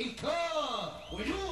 إنكار وجوري